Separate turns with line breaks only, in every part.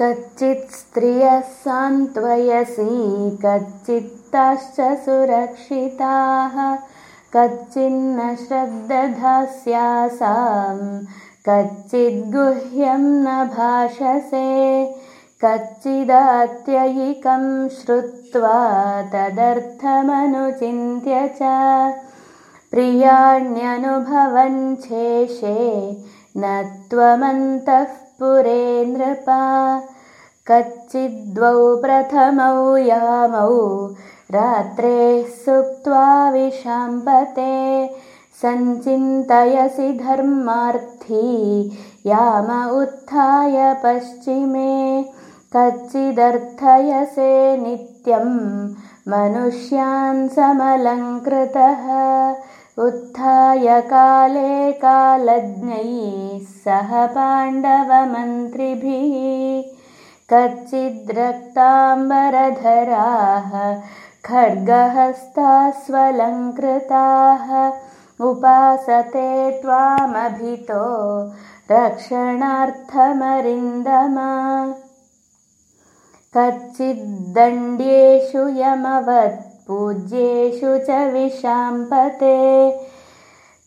कच्चित् स्त्रियः सान्त्वयसि कच्चित्ताश्च सुरक्षिताः। कच्चिन्न श्रद्दधास्यासां कच्चिद्गुह्यं न भाषसे। कच्चिदात्ययिकं श्रुत्वा तदर्थमनुचिन्त्य च प्रियाण्यनुभवञ्छेषे न त्वमन्तः पुरे नृपा कच्चिद्वौ प्रथमौ यामौ। रात्रेः सुप्त्वा विशाम्पते। सञ्चिन्तयसि धर्मार्थी। याम उत्थाय पश्चिमे। कच्चिदर्थयसे नित्यं मनुष्यान् समलङ्कृतः उत्थाय काले कालज्ञैः सह पाण्डवमन्त्रिभिः कच्चिद्रक्ताम्बरधराः खड्गहस्तास्वलङ्कृताः उपासते त्वामभितो रक्षणार्थमरिन्दमा। कच्चिद्दण्ड्येषु यमवत्पूज्येषु च विशाम्पते।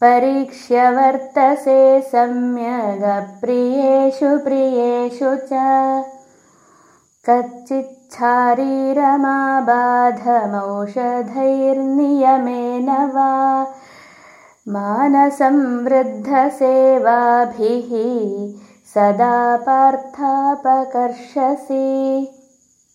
परीक्ष्य वर्तसे सम्यगप्रियेषु प्रियेषु च। कच्चिच्छारीरमाबाधमौषधैर्नियमेन वा। मानसंवृद्धसेवाभिः सदा पार्थापकर्षसि